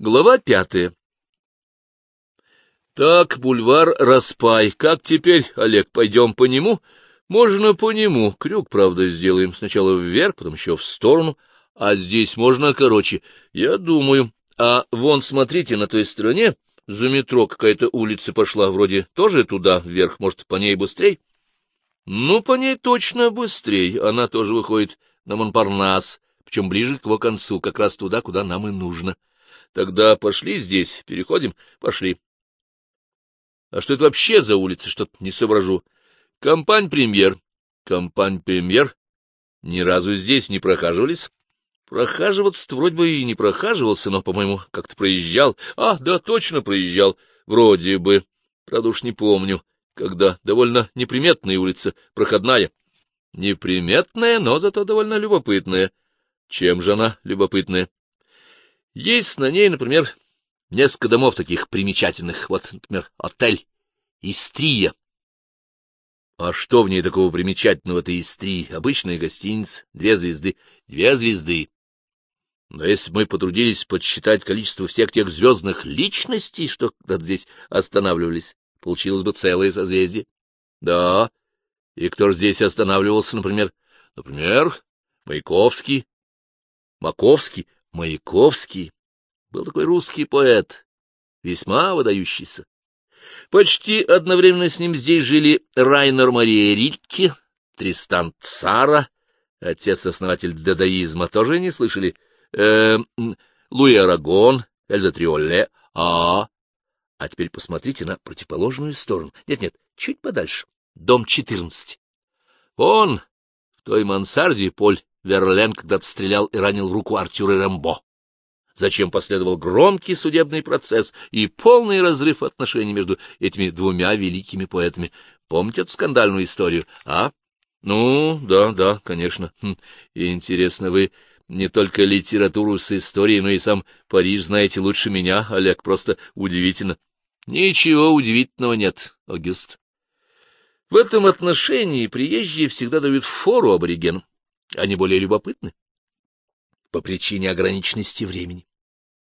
Глава пятая. Так, бульвар Распай. Как теперь, Олег, пойдем по нему? Можно по нему. Крюк, правда, сделаем. Сначала вверх, потом еще в сторону. А здесь можно короче. Я думаю. А вон, смотрите, на той стороне за метро какая-то улица пошла, вроде тоже туда, вверх, может, по ней быстрей? Ну, по ней точно быстрей. Она тоже выходит на Монпарнас, причем ближе к его концу, как раз туда, куда нам и нужно. Тогда пошли здесь, переходим, пошли. А что это вообще за улица, что-то не соображу. Компань-премьер. Компань-премьер. Ни разу здесь не прохаживались. Прохаживаться-то вроде бы и не прохаживался, но, по-моему, как-то проезжал. А, да, точно проезжал. Вроде бы. Правда уж не помню, когда. Довольно неприметная улица, проходная. Неприметная, но зато довольно любопытная. Чем же она любопытная? Есть на ней, например, несколько домов таких примечательных. Вот, например, отель Истрия. А что в ней такого примечательного-то Истрии? Обычная гостиница, две звезды. Две звезды. Но если бы мы потрудились подсчитать количество всех тех звездных личностей, что когда-то здесь останавливались, получилось бы целое созвездие. Да. И кто же здесь останавливался, например? Например, Маяковский, Маковский. Маяковский был такой русский поэт, весьма выдающийся. Почти одновременно с ним здесь жили Райнер Мария Рильке, Тристан Цара, отец-основатель дадаизма, тоже не слышали, э, Луи Арагон, Эльза Триолле, а... А теперь посмотрите на противоположную сторону. Нет-нет, чуть подальше. Дом 14. Он в той мансарде Поль Верлен когда-то стрелял и ранил руку Артюра Рембо. Зачем последовал громкий судебный процесс и полный разрыв отношений между этими двумя великими поэтами. Помните эту скандальную историю, а? Ну, да, да, конечно. Хм, интересно, вы не только литературу с историей, но и сам Париж знаете лучше меня, Олег, просто удивительно. Ничего удивительного нет, Аугуст. В этом отношении приезжие всегда дают фору аборигенам. Они более любопытны по причине ограниченности времени.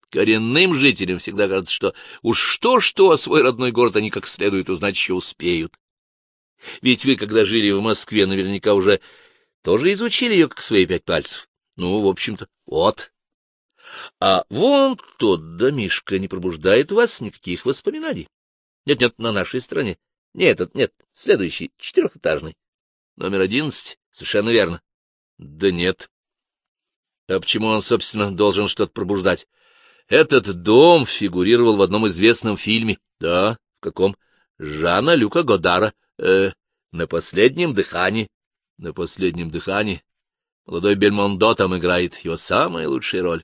Коренным жителям всегда кажется, что уж что-что, а свой родной город они как следует узнать еще успеют. Ведь вы, когда жили в Москве, наверняка уже тоже изучили ее как свои пять пальцев. Ну, в общем-то, вот. А вон тот домишка не пробуждает вас никаких воспоминаний. Нет-нет, на нашей стране. Нет, нет, следующий, четырехэтажный. Номер одиннадцать, совершенно верно. Да нет. А почему он, собственно, должен что-то пробуждать? Этот дом фигурировал в одном известном фильме. Да, в каком? Жана Люка Годара. Э, на последнем дыхании. На последнем дыхании. Молодой Бельмондо там играет, его самая лучшая роль.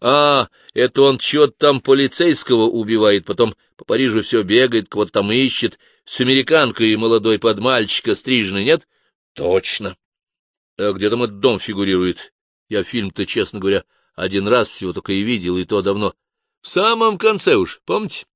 А, это он чего-то там полицейского убивает, потом по Парижу все бегает, кого-то там ищет, с американкой молодой под мальчика стриженный, нет? Точно. А где там этот дом фигурирует? Я фильм-то, честно говоря, один раз всего только и видел, и то давно. В самом конце уж, помните?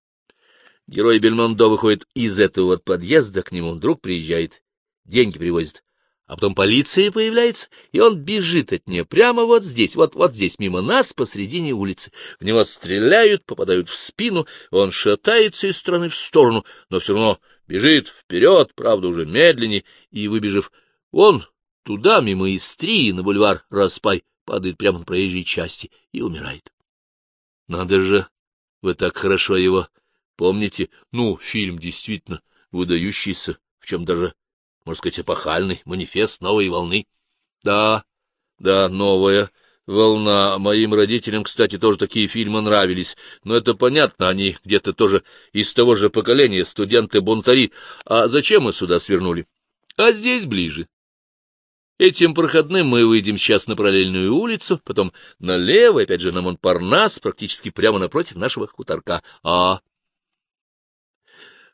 Герой Бельмондо выходит из этого вот подъезда к нему, вдруг приезжает, деньги привозит. А потом полиция появляется, и он бежит от нее прямо вот здесь, вот, вот здесь, мимо нас, посредине улицы. В него стреляют, попадают в спину, он шатается из стороны в сторону, но все равно бежит вперед, правда, уже медленнее, и, выбежав, он туда, мимо Истрии, на бульвар Распай, падает прямо на проезжей части и умирает. Надо же, вы так хорошо его помните. Ну, фильм действительно выдающийся, в чем даже, можно сказать, эпохальный, манифест новой волны. Да, да, новая волна. Моим родителям, кстати, тоже такие фильмы нравились. Но это понятно, они где-то тоже из того же поколения, студенты-бунтари. А зачем мы сюда свернули? А здесь ближе. Этим проходным мы выйдем сейчас на параллельную улицу, потом налево, опять же на Монпарнас, практически прямо напротив нашего хуторка. А...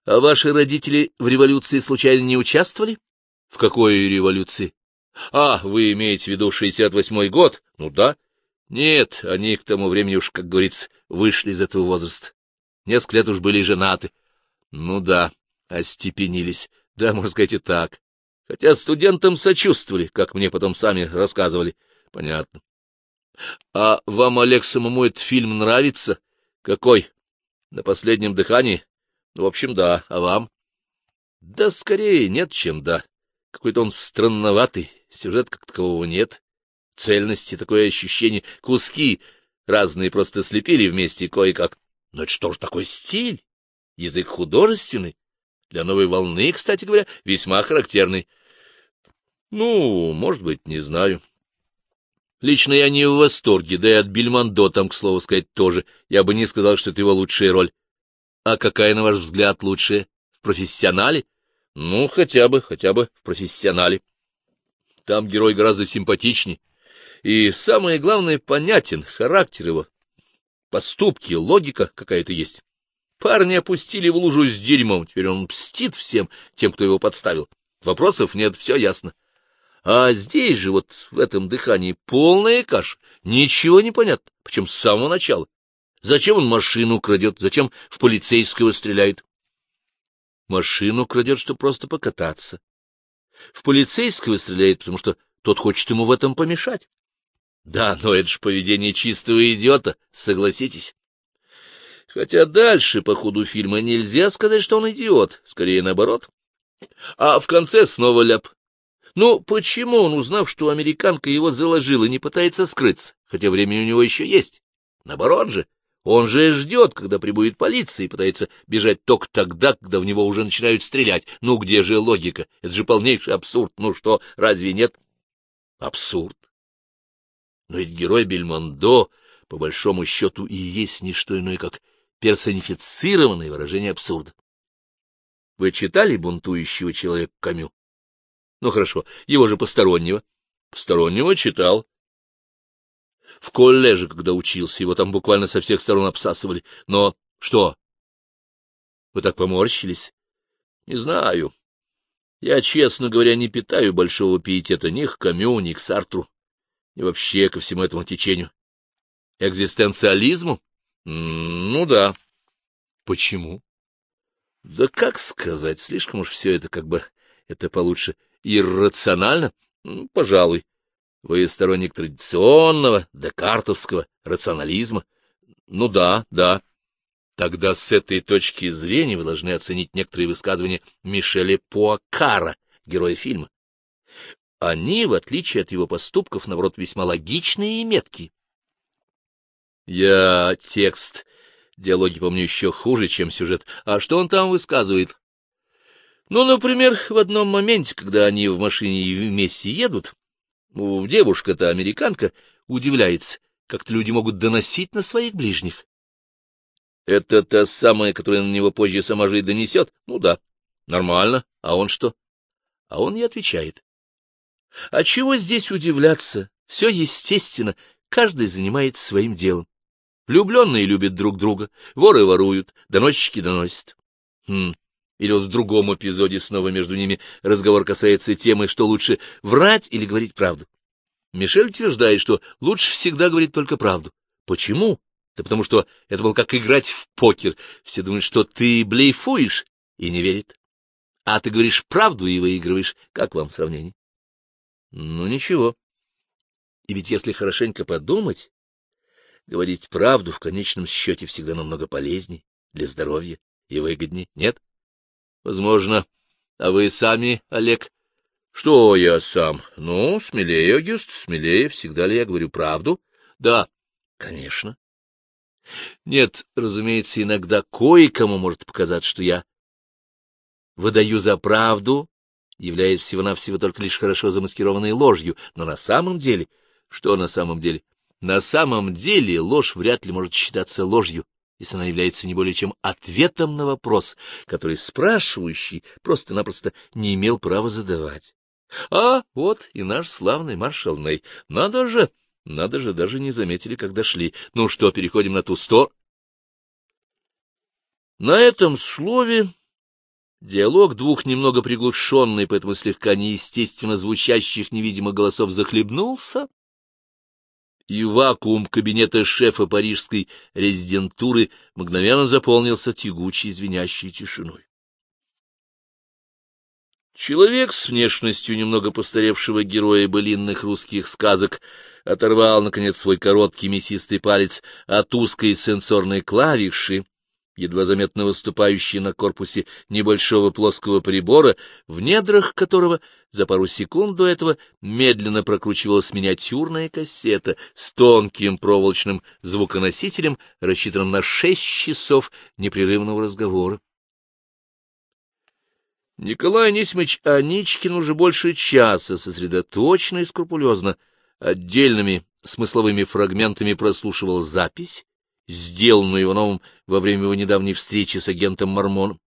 А ваши родители в революции случайно не участвовали? В какой революции? А, вы имеете в виду 68-й год? Ну да. Нет, они к тому времени уж, как говорится, вышли из этого возраста. Несколько лет уж были женаты. Ну да, остепенились. Да, можно сказать и так. Хотя студентам сочувствовали, как мне потом сами рассказывали. Понятно. А вам, Олег, самому этот фильм нравится? — Какой? На последнем дыхании? Ну, в общем, да. А вам? — Да скорее нет, чем да. Какой-то он странноватый, сюжет как такового нет. Цельности, такое ощущение, куски разные просто слепили вместе кое-как. Но это что ж такой стиль? Язык художественный. Для новой волны, кстати говоря, весьма характерный. Ну, может быть, не знаю. Лично я не в восторге, да и от Бельмондо там, к слову сказать, тоже. Я бы не сказал, что это его лучшая роль. А какая, на ваш взгляд, лучшая? В профессионале? Ну, хотя бы, хотя бы в профессионале. Там герой гораздо симпатичней. И самое главное, понятен характер его. Поступки, логика какая-то есть. Парни опустили в лужу с дерьмом, теперь он мстит всем тем, кто его подставил. Вопросов нет, все ясно. А здесь же, вот в этом дыхании, полная каша. Ничего не понятно, причем с самого начала. Зачем он машину крадет, зачем в полицейского стреляет? Машину крадет, чтобы просто покататься. В полицейского стреляет, потому что тот хочет ему в этом помешать. Да, но это же поведение чистого идиота, согласитесь. Хотя дальше, по ходу фильма, нельзя сказать, что он идиот, скорее наоборот. А в конце снова ляп. Ну, почему он, узнав, что американка его заложила, не пытается скрыться, хотя времени у него еще есть? Наоборот же, он же ждет, когда прибудет полиция, и пытается бежать только тогда, когда в него уже начинают стрелять. Ну, где же логика? Это же полнейший абсурд. Ну что, разве нет? Абсурд. Но ведь герой Бельмондо, по большому счету, и есть не что иное, как персонифицированное выражение абсурда. Вы читали «Бунтующего человека» Камю? Ну, хорошо, его же постороннего. Постороннего читал. В коллеже, когда учился, его там буквально со всех сторон обсасывали. Но что? Вы так поморщились? Не знаю. Я, честно говоря, не питаю большого пиетета ни к Камю, ни к Сартру, и вообще ко всему этому течению. Экзистенциализму? Ну да. Почему? Да как сказать, слишком уж все это как бы, это получше иррационально? Ну, пожалуй. Вы сторонник традиционного, декартовского рационализма? Ну да, да. Тогда с этой точки зрения вы должны оценить некоторые высказывания Мишеля Пуакара, героя фильма. Они, в отличие от его поступков, наоборот, весьма логичные и меткие. Я текст диалоги помню еще хуже, чем сюжет. А что он там высказывает? Ну, например, в одном моменте, когда они в машине и вместе едут, девушка-то, американка, удивляется, как-то люди могут доносить на своих ближних. Это та самая, которая на него позже сама же и донесет? Ну да, нормально. А он что? А он не отвечает. А чего здесь удивляться? Все естественно, каждый занимается своим делом. Влюбленные любят друг друга, воры воруют, доносчики доносят. Хм, или вот в другом эпизоде снова между ними разговор касается темы, что лучше врать или говорить правду. Мишель утверждает, что лучше всегда говорить только правду. Почему? Да потому что это было как играть в покер. Все думают, что ты блейфуешь, и не верят. А ты говоришь правду и выигрываешь. Как вам сравнение? Ну, ничего. И ведь если хорошенько подумать, говорить правду в конечном счете всегда намного полезнее для здоровья и выгоднее, нет? Возможно. А вы сами, Олег? Что я сам? Ну, смелее, Агюст, смелее. Всегда ли я говорю правду? Да, конечно. Нет, разумеется, иногда кое-кому может показаться, что я выдаю за правду, являясь всего-навсего только лишь хорошо замаскированной ложью, но на самом деле... Что на самом деле? На самом деле ложь вряд ли может считаться ложью, если она является не более чем ответом на вопрос, который спрашивающий просто-напросто не имел права задавать. А вот и наш славный маршал Ней. Надо же, надо же, даже не заметили, когда шли. Ну что, переходим на ту сторону? На этом слове диалог двух немного приглушенный, поэтому слегка неестественно звучащих невидимых голосов захлебнулся, и вакуум кабинета шефа парижской резидентуры мгновенно заполнился тягучей звенящей тишиной. Человек с внешностью немного постаревшего героя былинных русских сказок оторвал, наконец, свой короткий мясистый палец от узкой сенсорной клавиши, едва заметно выступающей на корпусе небольшого плоского прибора, в недрах которого за пару секунд до этого медленно прокручивалась миниатюрная кассета с тонким проволочным звуконосителем, рассчитанным на шесть часов непрерывного разговора. Николай Анисимович Аничкин уже больше часа сосредоточенно и скрупулезно отдельными смысловыми фрагментами прослушивал запись, сделанную Ивановым во время его недавней встречи с агентом Мормоном.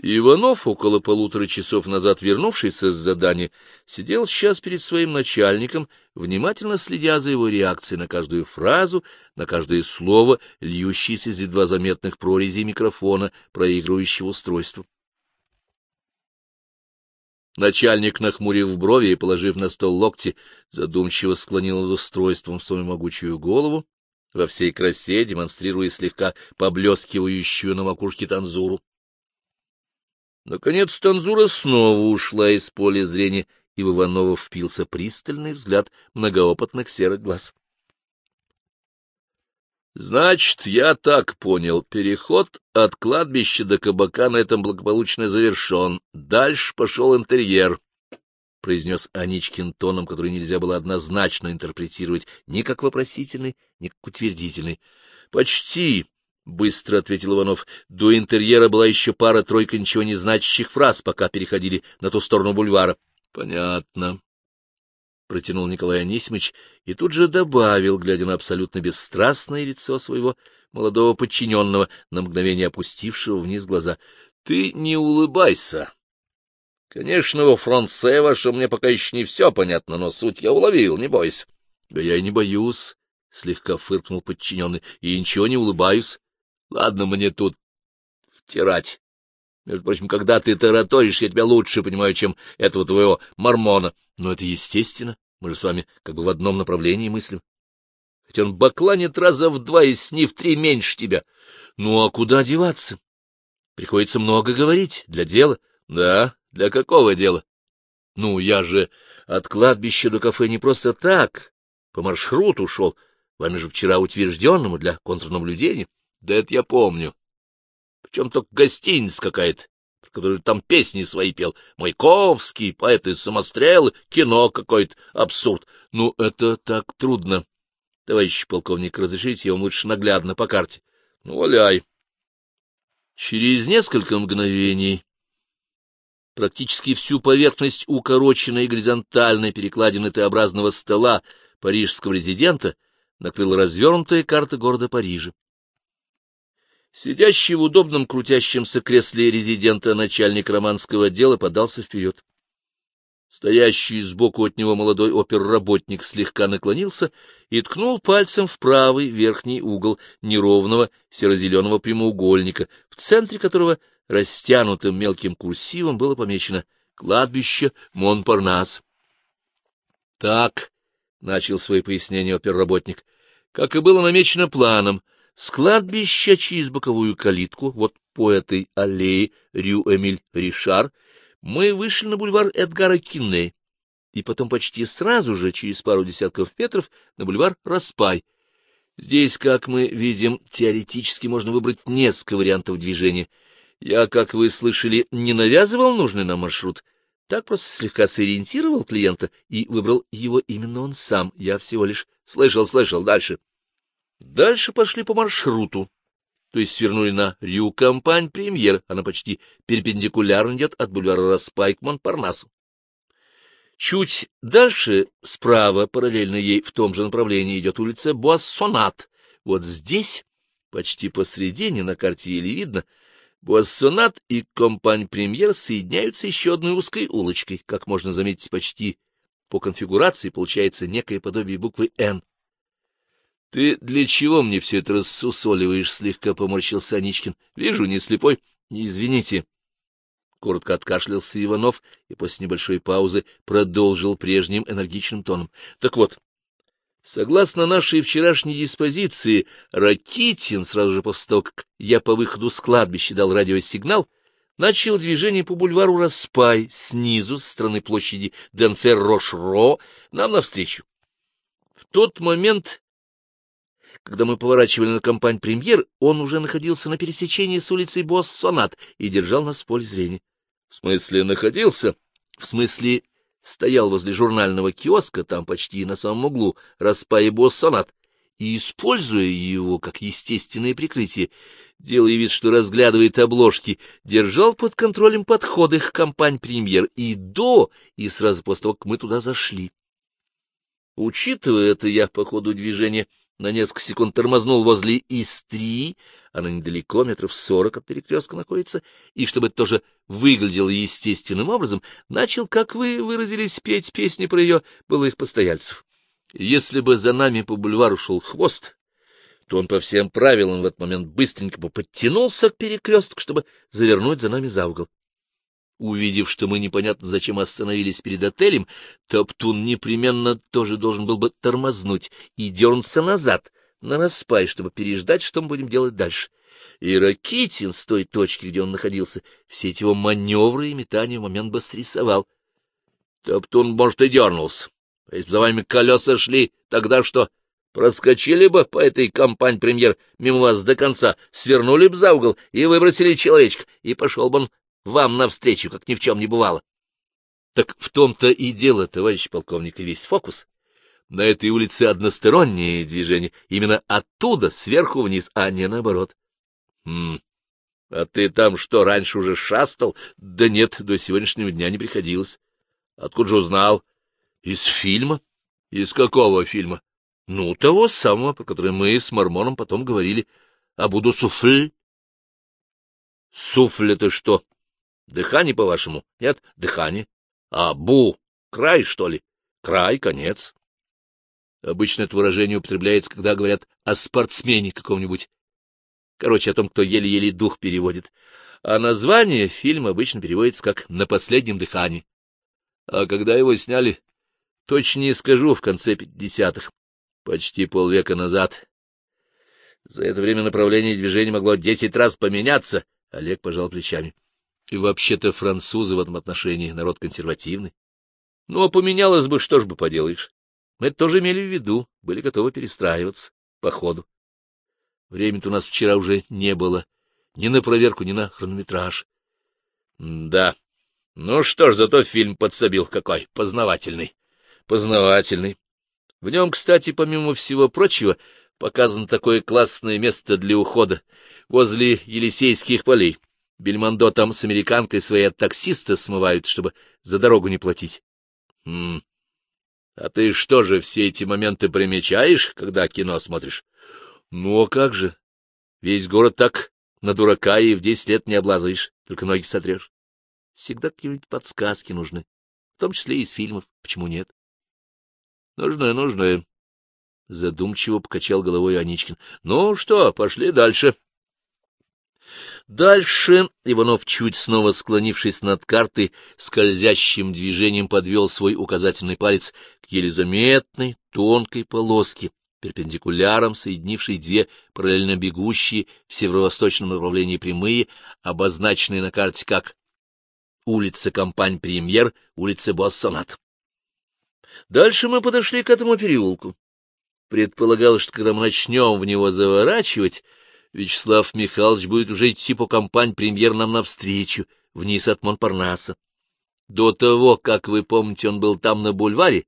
Иванов, около полутора часов назад вернувшийся с задания, сидел сейчас перед своим начальником, внимательно следя за его реакцией на каждую фразу, на каждое слово, льющееся из едва заметных прорезей микрофона проигрывающего устройства. Начальник, нахмурив брови и положив на стол локти, задумчиво склонил над устройством свою могучую голову, во всей красе демонстрируя слегка поблескивающую на макушке танзуру. Наконец танзура снова ушла из поля зрения, и в Иванова впился пристальный взгляд многоопытных серых глаз. Значит, я так понял, переход от кладбища до кабака на этом благополучно завершен. Дальше пошел интерьер, — произнес Аничкин тоном, который нельзя было однозначно интерпретировать ни как вопросительный, ни как утвердительный. — Почти, — быстро ответил Иванов. До интерьера была еще пара-тройка ничего не значащих фраз, пока переходили на ту сторону бульвара. — Понятно, — протянул Николай Анисимович и тут же добавил, глядя на абсолютно бесстрастное лицо своего молодого подчиненного, на мгновение опустившего вниз глаза. — Ты не улыбайся. Конечно, во франце вашем мне пока еще не все понятно, но суть я уловил, не бойся. — Да я и не боюсь, — слегка фыркнул подчиненный, — и ничего не улыбаюсь. Ладно мне тут втирать. Между прочим, когда ты тараторишь, я тебя лучше понимаю, чем этого твоего мормона. Но это естественно, мы же с вами как бы в одном направлении мыслим. Хотя он бакланит раза в два и с в три меньше тебя. Ну, а куда деваться? Приходится много говорить для дела. Да, для какого дела? Ну, я же от кладбища до кафе не просто так, по маршруту шел, вами же вчера утвержденному для контрнаблюдения. Да это я помню. Причем только гостиница какая-то, который там песни свои пел. Маяковский, поэты самострелы, кино какой-то, абсурд. Ну, это так трудно. Товарищ полковник, разрешите, я вам лучше наглядно по карте. Ну, валяй. Через несколько мгновений практически всю поверхность укороченной горизонтальной перекладины Т-образного стола парижского резидента накрыла развернутая карта города Парижа. Сидящий в удобном крутящемся кресле резидента начальник романского отдела подался вперед. Стоящий сбоку от него молодой оперработник слегка наклонился и ткнул пальцем в правый верхний угол неровного серо-зеленого прямоугольника, в центре которого растянутым мелким курсивом было помечено «Кладбище Монпарнас». «Так», — начал свои пояснения оперработник, — «как и было намечено планом, — с кладбища через боковую калитку, вот по этой аллее Рю-Эмиль-Ришар, мы вышли на бульвар Эдгара Кинне, и потом почти сразу же, через пару десятков метров, на бульвар Распай. Здесь, как мы видим, теоретически можно выбрать несколько вариантов движения. Я, как вы слышали, не навязывал нужный нам маршрут, так просто слегка сориентировал клиента и выбрал его именно он сам. Я всего лишь слышал, слышал, дальше. Дальше пошли по маршруту, то есть свернули на Рю-Компань-Премьер, она почти перпендикулярно идет от бульвара Распай к Монпарнасу. Чуть дальше, справа, параллельно ей в том же направлении, идет улица Буассонат. Вот здесь, почти посредине, на карте еле видно, Буассонат и Компань-Премьер соединяются еще одной узкой улочкой. Как можно заметить, почти по конфигурации получается некое подобие буквы «Н». — Ты для чего мне все это рассусоливаешь? — слегка поморщился Аничкин. — Вижу, не слепой. — Извините. Коротко откашлялся Иванов и после небольшой паузы продолжил прежним энергичным тоном. — Так вот, согласно нашей вчерашней диспозиции, Ракитин, сразу же после того, как я по выходу с кладбища дал радиосигнал, начал движение по бульвару Распай снизу, с стороны площади Денфер-Рош-Ро, нам навстречу. В тот момент, когда мы поворачивали на компань «Премьер», он уже находился на пересечении с улицей Босс-Сонат и держал нас в поле зрения. В смысле, находился? В смысле, стоял возле журнального киоска, там почти на самом углу, Распай и Босс-Сонат, и, используя его как естественное прикрытие, делая вид, что разглядывает обложки, держал под контролем подходы к компании «Премьер» и до, и сразу после того, как мы туда зашли. Учитывая это, я по ходу движения на несколько секунд тормознул возле ИС-3, она недалеко, метров сорок от перекрестка находится, и чтобы это тоже выглядело естественным образом, начал, как вы выразились, петь песни про ее былых постояльцев. Если бы за нами по бульвару шел хвост, то он по всем правилам в этот момент быстренько бы подтянулся к перекрестку, чтобы завернуть за нами за угол. Увидев, что мы непонятно зачем остановились перед отелем, Топтун непременно тоже должен был бы тормознуть и дернуться назад, на распай, чтобы переждать, что мы будем делать дальше. И Ракитин с той точки, где он находился, все эти его маневры и метания в момент бы срисовал. Топтун, может, и дернулся. А если бы за вами колеса шли, тогда что? Проскочили бы по этой компании премьер мимо вас до конца, свернули бы за угол и выбросили человечка, и пошел бы он вам навстречу, как ни в чем не бывало. Так в том-то и дело, товарищ полковник, и весь фокус. На этой улице одностороннее движение, именно оттуда, сверху вниз, а не наоборот. Хм, а ты там что, раньше уже шастал? Да нет, до сегодняшнего дня не приходилось. Откуда же узнал? Из фильма? Из какого фильма? Ну, того самого, про который мы с Мормоном потом говорили. А буду суфль. Суфль — это что? Дыхание, по-вашему? Нет, дыхание. А бу — край, что ли? Край, конец. Обычно это выражение употребляется, когда говорят о спортсмене каком-нибудь. Короче, о том, кто еле-еле дух переводит. А название фильма обычно переводится как «На последнем дыхании». А когда его сняли, точно не скажу, в конце пятидесятых почти полвека назад. За это время направление движения могло десять раз поменяться. Олег пожал плечами. И вообще-то французы в этом отношении народ консервативный. Ну, а поменялось бы, что ж бы поделаешь. Мы это тоже имели в виду, были готовы перестраиваться по ходу. Времени-то у нас вчера уже не было, ни на проверку, ни на хронометраж. — Да. Ну что ж, зато фильм подсобил какой, познавательный. Познавательный. В нем, кстати, помимо всего прочего, показано такое классное место для ухода возле Елисейских полей. Бельмондо там с американкой своей от таксиста смывают, чтобы за дорогу не платить. Хм. А ты что же все эти моменты примечаешь, когда кино смотришь? Ну, а как же? Весь город так на дурака и в десять лет не облазаешь, только ноги сотрешь. Всегда какие-нибудь подсказки нужны, в том числе и из фильмов. Почему нет? Нужное, нужное. Задумчиво покачал головой Аничкин. Ну что, пошли дальше. Дальше Иванов, чуть снова склонившись над картой, скользящим движением подвел свой указательный палец к еле заметной тонкой полоске, перпендикуляром соединившей две параллельно бегущие в северо-восточном направлении прямые, обозначенные на карте как улица Компань-Премьер, улица Боссонат. Дальше мы подошли к этому переулку. Предполагалось, что когда мы начнем в него заворачивать, Вячеслав Михайлович будет уже идти по компании премьер нам навстречу, вниз от Монпарнаса. До того, как вы помните, он был там на бульваре,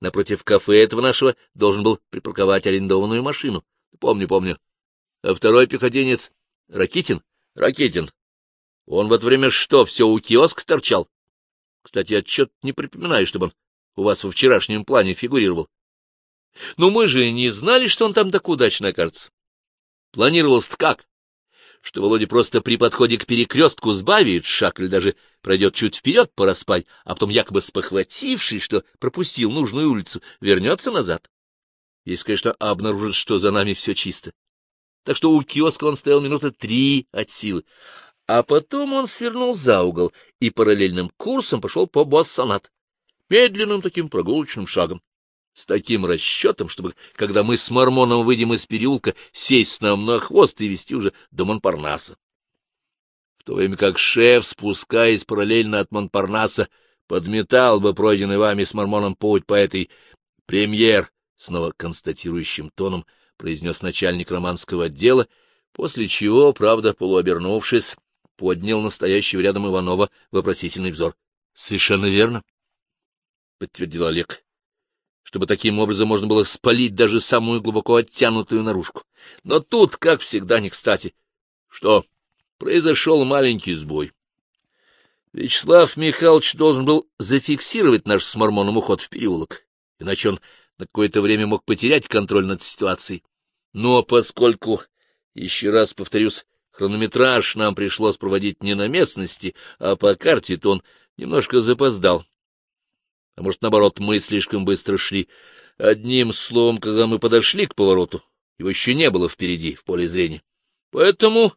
напротив кафе этого нашего должен был припарковать арендованную машину. Помню, помню. А второй пехотинец — Ракитин? Ракитин. Он в это время что, все у киоска торчал? Кстати, отчет не припоминаю, чтобы он у вас во вчерашнем плане фигурировал. Но мы же не знали, что он там так удачно окажется. Планировалось-то как? Что Володя просто при подходе к перекрестку сбавит шаг или даже пройдет чуть вперед по распай, а потом, якобы спохватившись, что пропустил нужную улицу, вернется назад. Если, конечно, обнаружит, что за нами все чисто. Так что у киоска он стоял минуты три от силы. А потом он свернул за угол и параллельным курсом пошел по Боссонат медленным таким прогулочным шагом, с таким расчетом, чтобы, когда мы с Мормоном выйдем из переулка, сесть нам на хвост и вести уже до Монпарнаса. В то время как шеф, спускаясь параллельно от Монпарнаса, подметал бы пройденный вами с Мормоном путь по этой премьер, снова констатирующим тоном произнес начальник романского отдела, после чего, правда, полуобернувшись, поднял настоящего рядом Иванова вопросительный взор. — Совершенно верно, — подтвердил Олег, чтобы таким образом можно было спалить даже самую глубоко оттянутую наружку. Но тут, как всегда, не кстати. Что? Произошел маленький сбой. Вячеслав Михайлович должен был зафиксировать наш с Мормоном уход в переулок, иначе он на какое-то время мог потерять контроль над ситуацией. Но поскольку, еще раз повторюсь, хронометраж нам пришлось проводить не на местности, а по карте, то он немножко запоздал. А может, наоборот, мы слишком быстро шли. Одним словом, когда мы подошли к повороту, его еще не было впереди, в поле зрения. Поэтому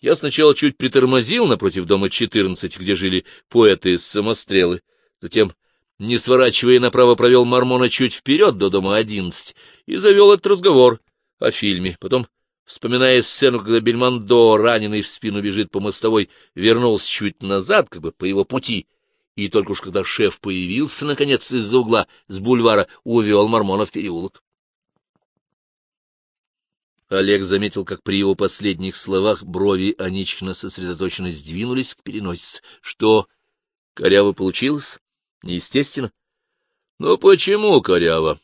я сначала чуть притормозил напротив дома 14, где жили поэты-самострелы, затем, не сворачивая направо, провел Мормона чуть вперед до дома 11 и завел этот разговор о фильме. Потом, вспоминая сцену, когда Бельмондо, раненый в спину, бежит по мостовой, вернулся чуть назад, как бы по его пути, и только уж когда шеф появился, наконец, из-за угла с бульвара, увел Мормона в переулок. Олег заметил, как при его последних словах брови Аничкина сосредоточенно сдвинулись к переносице. Что, коряво получилось? Неестественно. — Но почему коряво?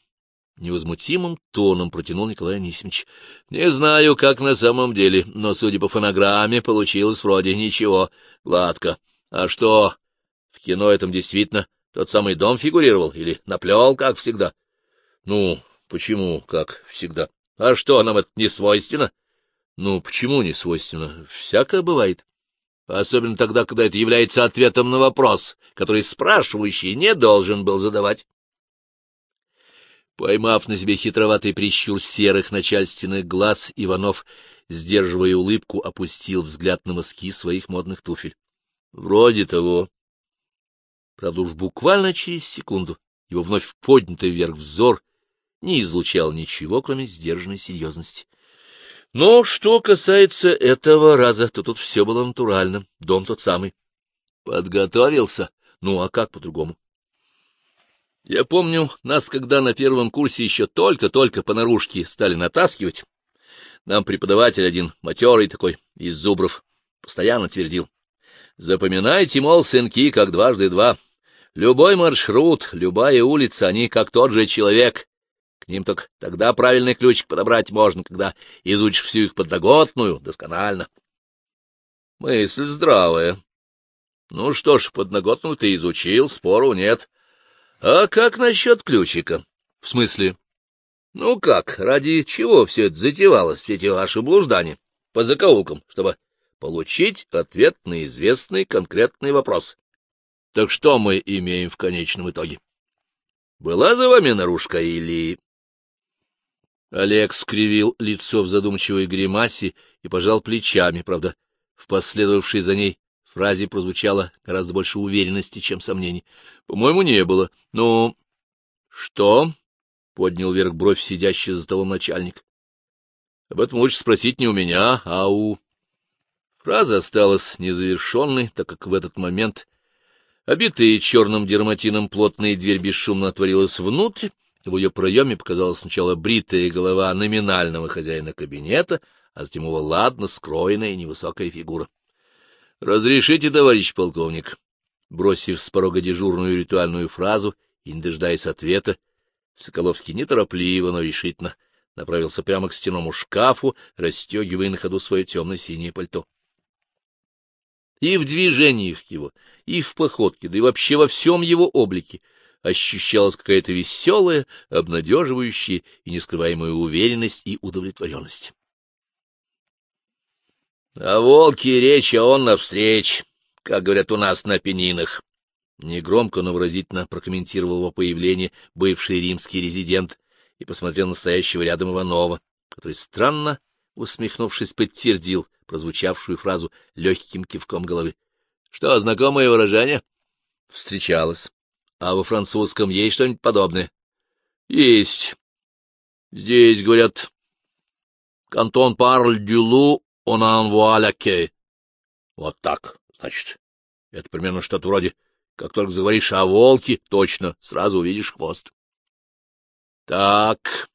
Невозмутимым тоном протянул Николай Анисимович. — Не знаю, как на самом деле, но, судя по фонограмме, получилось вроде ничего. Гладко. А что, в кино этом действительно тот самый дом фигурировал? Или наплел, как всегда? — Ну, почему, как всегда? А что, нам это не свойственно? Ну, почему не свойственно? Всякое бывает. Особенно тогда, когда это является ответом на вопрос, который спрашивающий не должен был задавать. Поймав на себе хитроватый прищур серых начальственных глаз, Иванов, сдерживая улыбку, опустил взгляд на мазки своих модных туфель. Вроде того. Правда, уж буквально через секунду его вновь поднятый вверх взор не излучал ничего, кроме сдержанной серьезности. Но что касается этого раза, то тут все было натурально, дом тот самый. Подготовился? Ну, а как по-другому? Я помню, нас, когда на первом курсе еще только-только по наружке стали натаскивать, нам преподаватель один, матерый такой, из зубров, постоянно твердил. Запоминайте, мол, сынки, как дважды два. Любой маршрут, любая улица, они как тот же человек, к ним только тогда правильный ключик подобрать можно, когда изучишь всю их подноготную досконально. Мысль здравая. Ну что ж, подноготную ты изучил, спору нет. А как насчет ключика? В смысле? Ну как, ради чего все это затевалось, все эти ваши блуждания по закоулкам, чтобы получить ответ на известный конкретный вопрос? Так что мы имеем в конечном итоге? Была за вами наружка или... Олег скривил лицо в задумчивой гримасе и пожал плечами, правда, в последовавшей за ней фразе прозвучало гораздо больше уверенности, чем сомнений. По-моему, не было. Ну, что? — поднял вверх бровь сидящий за столом начальник. — Об этом лучше спросить не у меня, а у... Фраза осталась незавершенной, так как в этот момент обитая черным дерматином плотная дверь бесшумно отворилась внутрь, в ее проеме показалась сначала бритая голова номинального хозяина кабинета, а затем его ладно скроенная невысокая фигура. — Разрешите, товарищ полковник? Бросив с порога дежурную ритуальную фразу и не дожидаясь ответа, Соколовский неторопливо, но решительно направился прямо к стенному шкафу, расстегивая на ходу свое темно-синее пальто. И в движениях его, и в походке, да и вообще во всем его облике — ощущалась какая-то веселая, обнадеживающая и нескрываемая уверенность и удовлетворенность. — А волки речь, а он навстреч, как говорят у нас на пенинах. Негромко, но выразительно прокомментировал его появление бывший римский резидент и посмотрел на стоящего рядом Иванова, который странно, усмехнувшись, подтвердил прозвучавшую фразу легким кивком головы. — Что, знакомое выражение? — Встречалось. А во французском есть что-нибудь подобное? — Есть. Здесь, говорят, «Кантон парль дю лу, он la queue». Вот так, значит. Это примерно что-то вроде, как только заговоришь о волке, точно, сразу увидишь хвост. Так,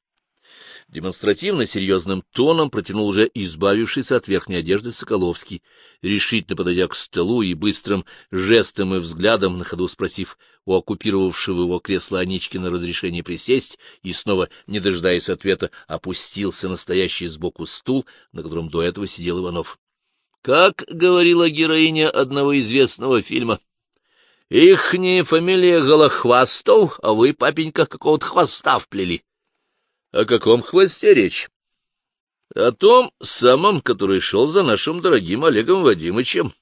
Демонстративно серьезным тоном протянул уже избавившийся от верхней одежды Соколовский, решительно подойдя к столу и быстрым жестом и взглядом, на ходу спросив у оккупировавшего его кресло Аничкина разрешение присесть, и снова, не дожидаясь ответа, опустился настоящий сбоку стул, на котором до этого сидел Иванов. — Как говорила героиня одного известного фильма, — ихняя фамилия Голохвастов, а вы, папенька, какого-то хвоста вплели. О каком хвосте речь? О том самом, который шел за нашим дорогим Олегом Вадимычем.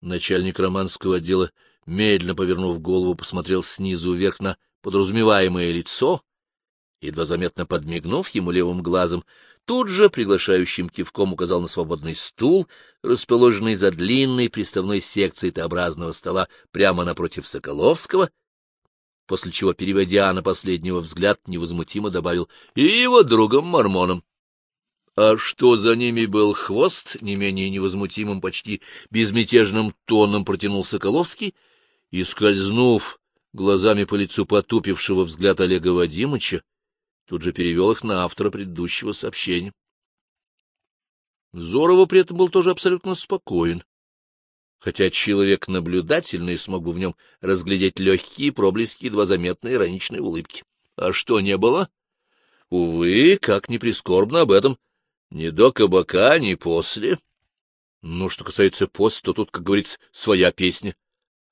Начальник романского отдела, медленно повернув голову, посмотрел снизу вверх на подразумеваемое лицо, едва заметно подмигнув ему левым глазом, тут же приглашающим кивком указал на свободный стул, расположенный за длинной приставной секцией Т-образного стола прямо напротив Соколовского, после чего, переводя на последнего взгляд, невозмутимо добавил «и его другом-мормоном». А что за ними был хвост, не менее невозмутимым, почти безмятежным тоном протянул Соколовский, и, скользнув глазами по лицу потупившего взгляд Олега Вадимыча, тут же перевел их на автора предыдущего сообщения. Зорова при этом был тоже абсолютно спокоен хотя человек наблюдательный смог бы в нем разглядеть легкие проблески едва заметной ироничной улыбки. А что не было? Увы, как ни прискорбно об этом. Ни до кабака, ни после. Ну, что касается после, то тут, как говорится, своя песня.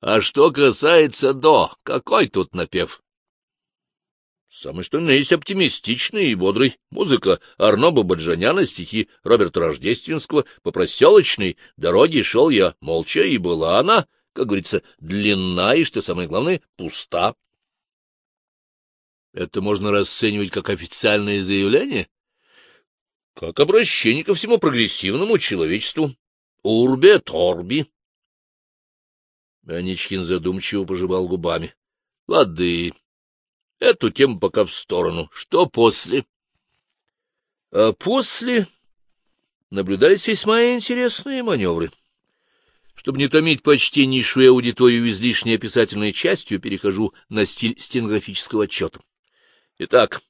А что касается до, какой тут напев? Самый что ни есть оптимистичный и бодрый. Музыка Арно Бабаджаняна, стихи Роберта Рождественского. По проселочной дороге шел я молча, и была она, как говорится, длинна и, что самое главное, пуста. Это можно расценивать как официальное заявление? Как обращение ко всему прогрессивному человечеству. Урбе торби. Аничкин задумчиво пожевал губами. Лады. Эту тему пока в сторону. Что после? А после наблюдались весьма интересные маневры. Чтобы не томить почтеннейшую аудиторию излишней описательной частью, перехожу на стиль стенографического отчета. Итак,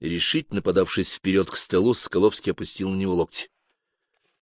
решительно подавшись вперед к столу, Соколовский опустил на него локти.